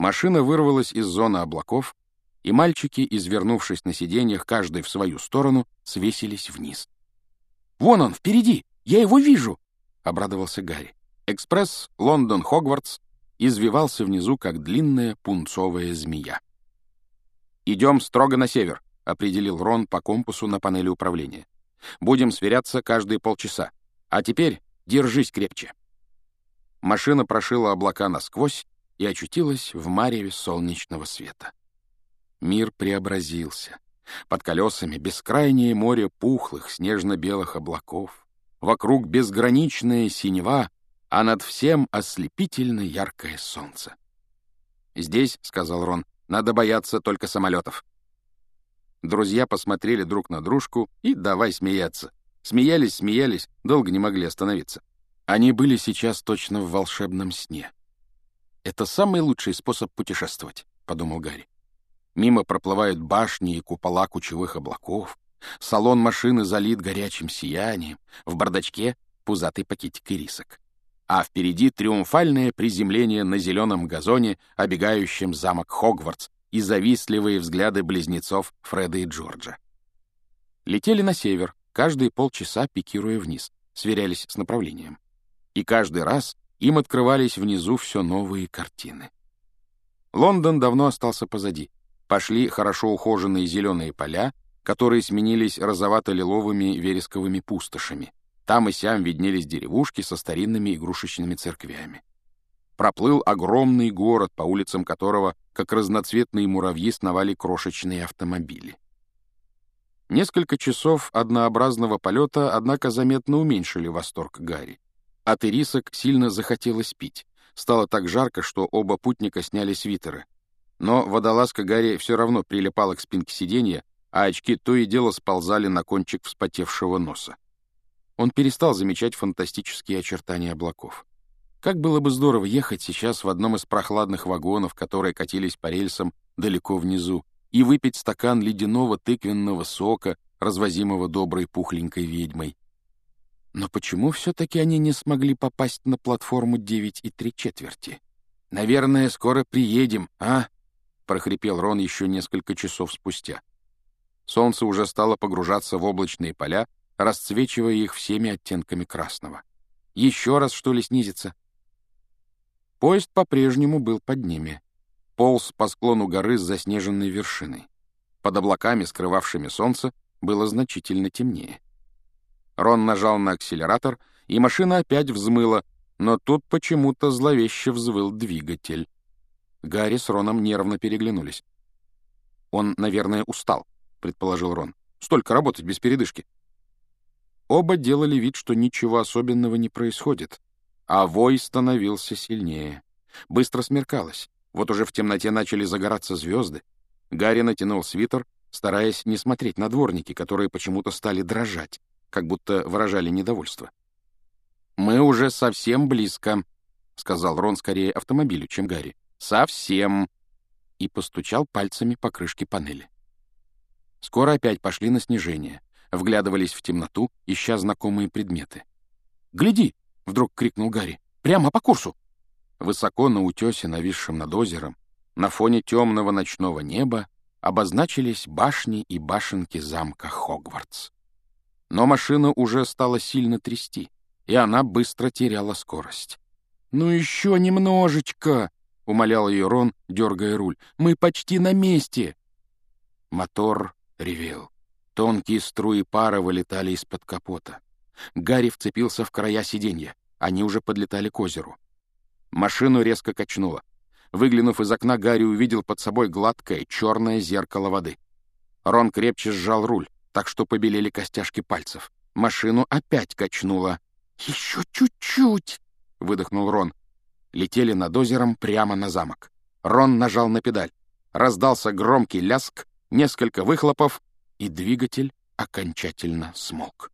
Машина вырвалась из зоны облаков, и мальчики, извернувшись на сиденьях, каждый в свою сторону, свесились вниз. «Вон он, впереди! Я его вижу!» — обрадовался Гарри. Экспресс Лондон-Хогвартс извивался внизу, как длинная пунцовая змея. «Идем строго на север», — определил Рон по компасу на панели управления. «Будем сверяться каждые полчаса. А теперь держись крепче». Машина прошила облака насквозь и очутилась в мареве солнечного света. Мир преобразился. Под колесами бескрайнее море пухлых снежно-белых облаков. Вокруг безграничная синева, а над всем ослепительно яркое солнце. «Здесь, — сказал Рон, — надо бояться только самолетов». Друзья посмотрели друг на дружку и давай смеяться. Смеялись, смеялись, долго не могли остановиться. Они были сейчас точно в волшебном сне. «Это самый лучший способ путешествовать», — подумал Гарри. Мимо проплывают башни и купола кучевых облаков. Салон машины залит горячим сиянием. В бардачке — пузатый пакетик ирисок. А впереди триумфальное приземление на зеленом газоне, обегающем замок Хогвартс, и завистливые взгляды близнецов Фреда и Джорджа. Летели на север, каждые полчаса пикируя вниз, сверялись с направлением. И каждый раз им открывались внизу все новые картины. Лондон давно остался позади. Пошли хорошо ухоженные зеленые поля, которые сменились розовато-лиловыми вересковыми пустошами. Там и сям виднелись деревушки со старинными игрушечными церквями. Проплыл огромный город, по улицам которого, как разноцветные муравьи, сновали крошечные автомобили. Несколько часов однообразного полета, однако, заметно уменьшили восторг Гарри. От ирисок сильно захотелось пить. Стало так жарко, что оба путника сняли свитеры. Но водолазка Гарри все равно прилипала к спинке сиденья, а очки то и дело сползали на кончик вспотевшего носа. Он перестал замечать фантастические очертания облаков. Как было бы здорово ехать сейчас в одном из прохладных вагонов, которые катились по рельсам далеко внизу, и выпить стакан ледяного тыквенного сока, развозимого доброй пухленькой ведьмой. Но почему все-таки они не смогли попасть на платформу 9 и три четверти? «Наверное, скоро приедем, а?» прохрипел Рон еще несколько часов спустя. Солнце уже стало погружаться в облачные поля, расцвечивая их всеми оттенками красного. Еще раз, что ли, снизится? Поезд по-прежнему был под ними. Полз по склону горы с заснеженной вершиной. Под облаками, скрывавшими солнце, было значительно темнее. Рон нажал на акселератор, и машина опять взмыла, но тут почему-то зловеще взвыл двигатель. Гарри с Роном нервно переглянулись. «Он, наверное, устал», — предположил Рон. «Столько работать без передышки». Оба делали вид, что ничего особенного не происходит, а вой становился сильнее. Быстро смеркалось. Вот уже в темноте начали загораться звезды. Гарри натянул свитер, стараясь не смотреть на дворники, которые почему-то стали дрожать, как будто выражали недовольство. «Мы уже совсем близко», — сказал Рон скорее автомобилю, чем Гарри. Совсем!» И постучал пальцами по крышке панели. Скоро опять пошли на снижение, вглядывались в темноту, ища знакомые предметы. «Гляди!» — вдруг крикнул Гарри. «Прямо по курсу!» Высоко на утесе, нависшем над озером, на фоне темного ночного неба, обозначились башни и башенки замка Хогвартс. Но машина уже стала сильно трясти, и она быстро теряла скорость. «Ну еще немножечко!» — умолял ее Рон, дергая руль. «Мы почти на месте!» Мотор ревел. Тонкие струи пара вылетали из-под капота. Гарри вцепился в края сиденья. Они уже подлетали к озеру. Машину резко качнуло. Выглянув из окна, Гарри увидел под собой гладкое черное зеркало воды. Рон крепче сжал руль, так что побелели костяшки пальцев. Машину опять качнуло. «Еще чуть-чуть!» — выдохнул Рон летели над озером прямо на замок. Рон нажал на педаль. Раздался громкий ляск, несколько выхлопов, и двигатель окончательно смолк.